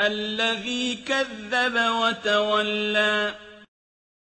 الَّذِي كَذَّبَ وَتَوَلَّىٰ